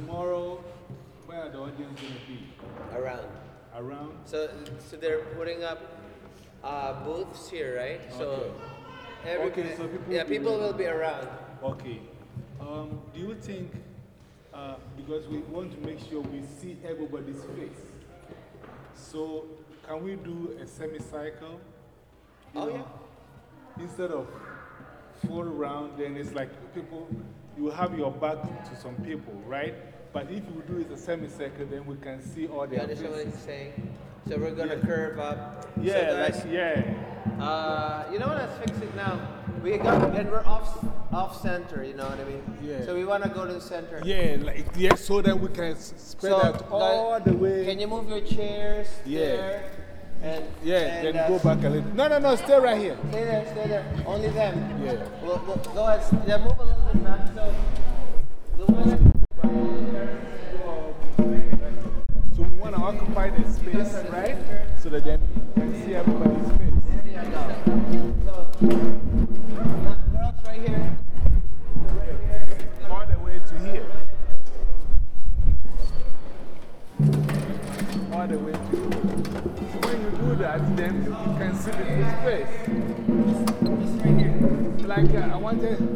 tomorrow, where are the audience going to be? Around. Around? So, so they're putting up uh, booths here, right? So, every, Okay, so people yeah, will people will be around. Okay. Um, do you think, uh, because we want to make sure we see everybody's face, so can we do a semicircle? Oh, know, Instead of full round, then it's like people, you have your back to some people, right? But if we do it a semicircle, then we can see all You their understand what he's saying? So, we're gonna Yeah. curve up. So Yeah, guys, like, yeah. Uh, you know what? Let's fix it now. We got and we're off off center. You know what I mean? Yeah. So we want to go to the center. Yeah, like, yeah, so that we can spread So, out all guys, the way. Can you move your chairs Yeah. there? And yeah, and, then uh, go back a little. No, no, no, stay right here. Stay there, stay there. Only them. Yeah. We'll, we'll, go ahead. Yeah, move a little bit back. So occupy the space, right? So that then we can see everybody's face. There you go. So, girls right here. All the way to here. All the way to here. So when you do that, then you can see the here. Like uh, I wanted.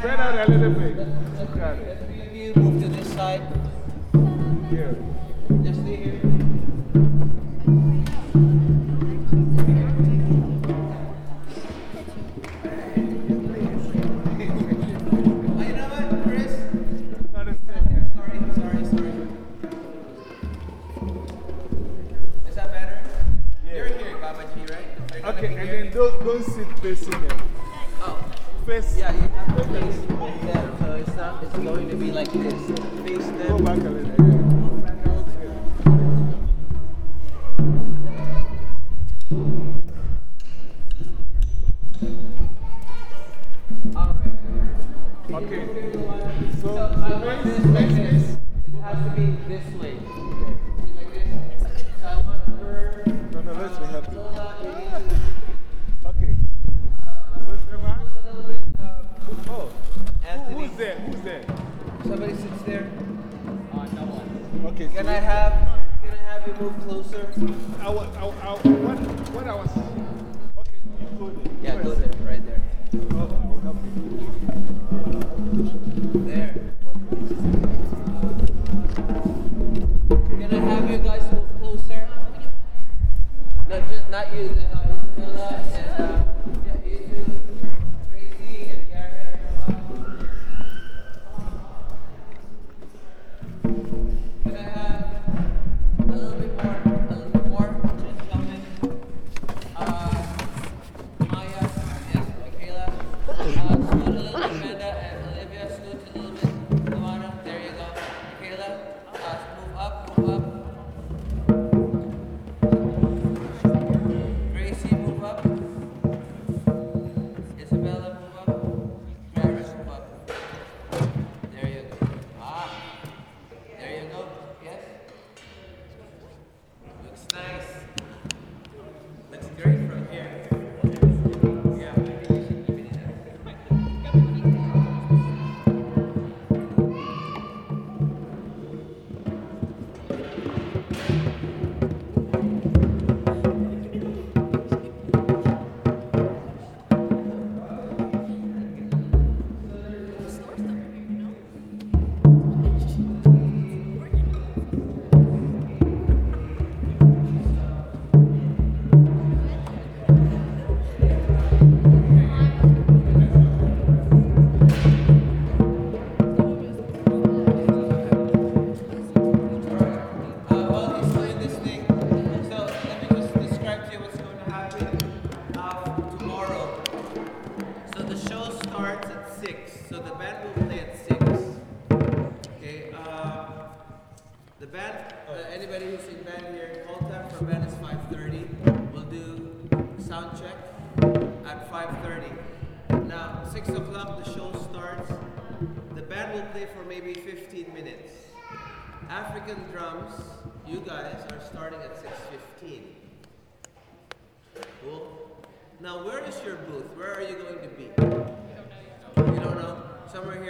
Spread out a little bit. Got it. three of you move to this side. Here. Just stay here. Oh, you know what, Chris? Not a Stand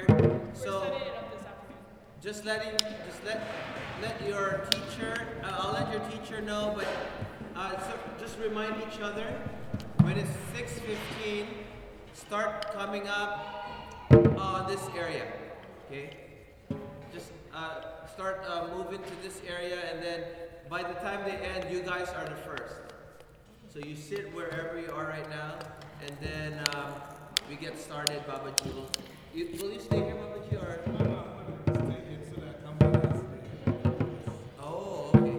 here. so just letting, just let, let your teacher. Uh, I'll let your teacher know, but uh, so just remind each other when it's 6:15. Start coming up on uh, this area. Okay. Just uh, start uh, moving to this area, and then by the time they end, you guys are the first. So you sit wherever you are right now, and then um, we get started, Baba Jewel. Will you stay here, Mama G, or? Oh, okay.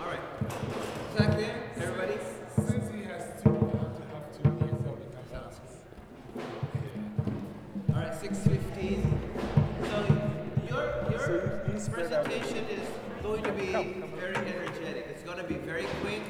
All right. Is everybody? All right, six fifteen. So your, your presentation is going to be very energetic. It's going to be very quick.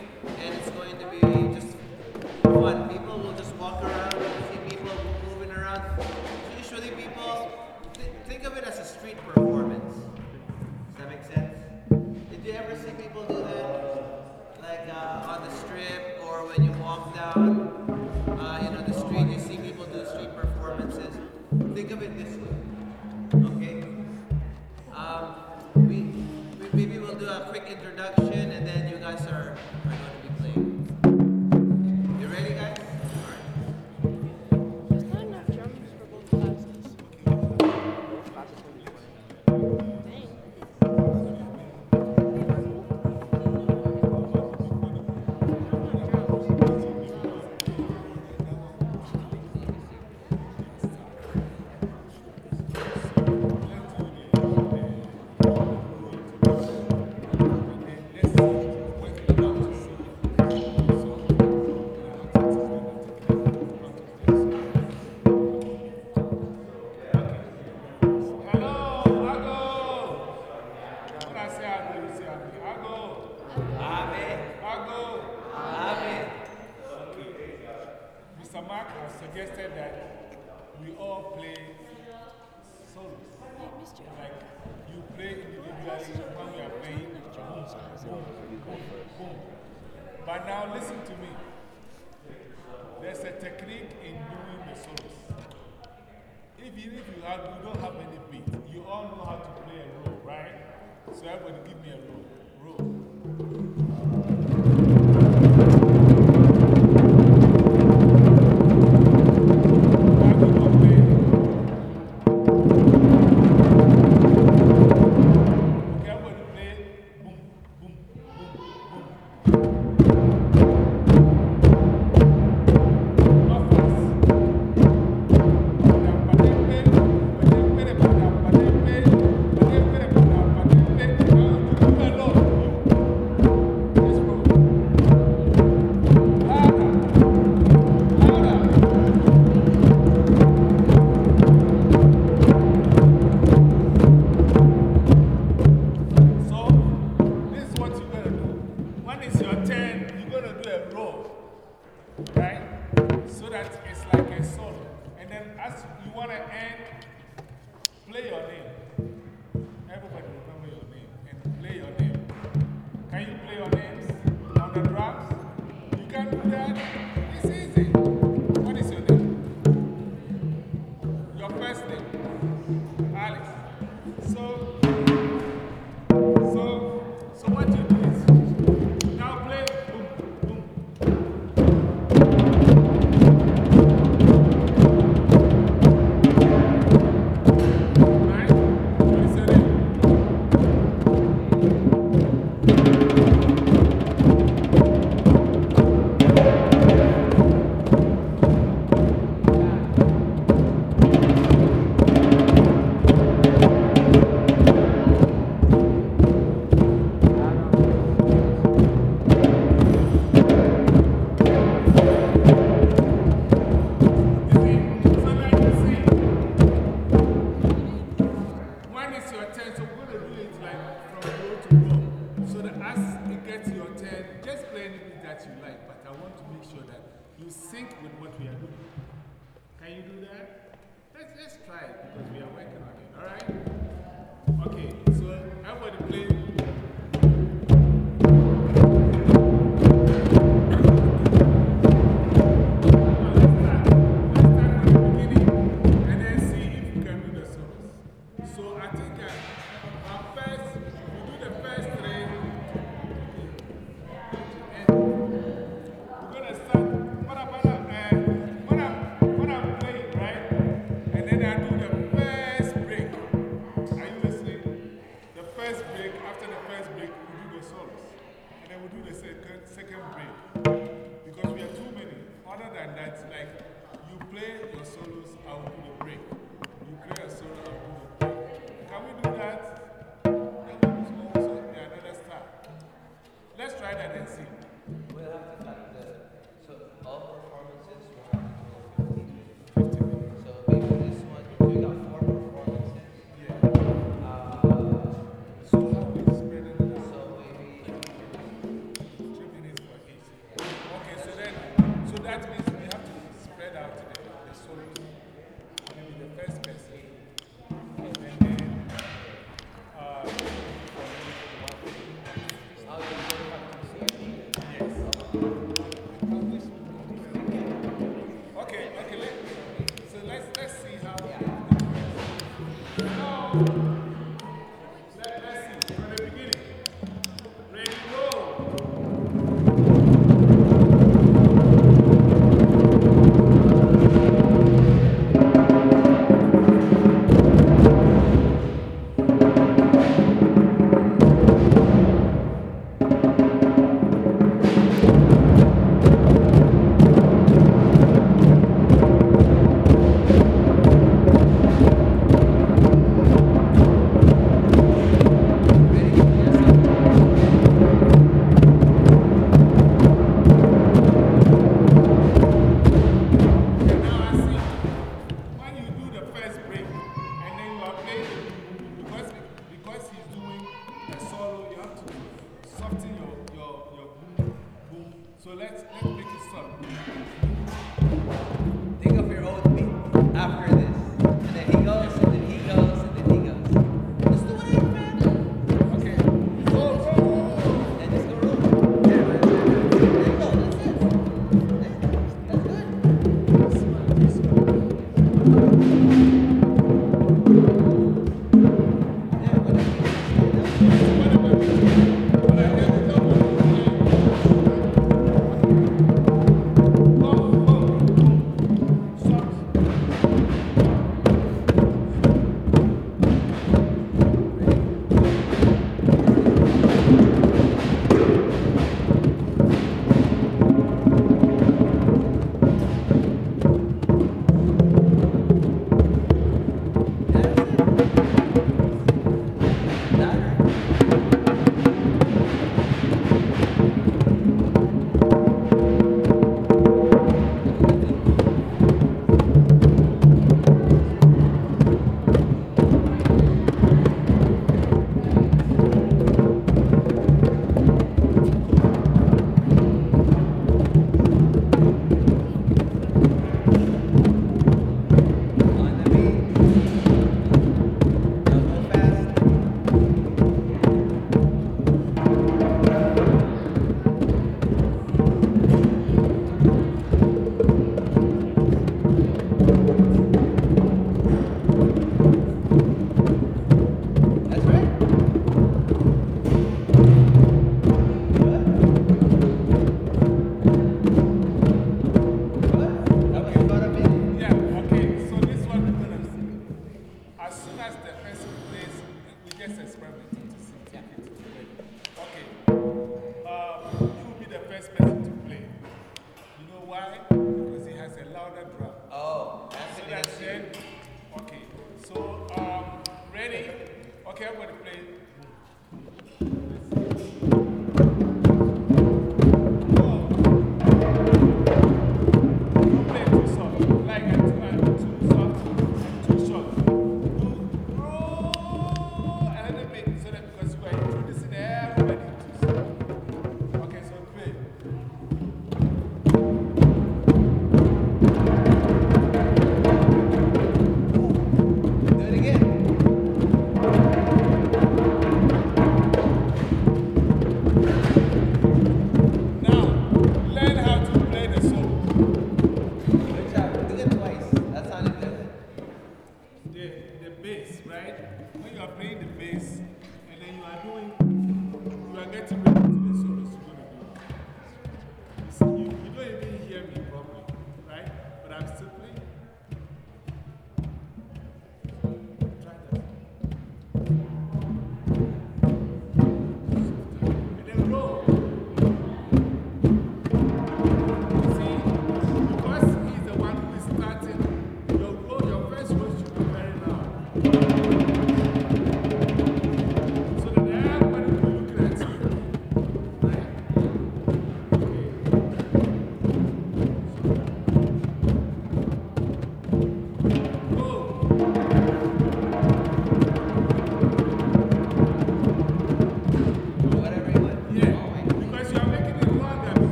thank you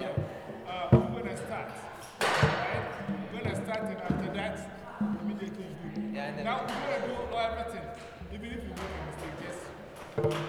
Yeah. Uh, I'm going to start. Right? We're going to start, and after that, immediately do. Yeah, now, we're going to do everything. Even if you make a mistake.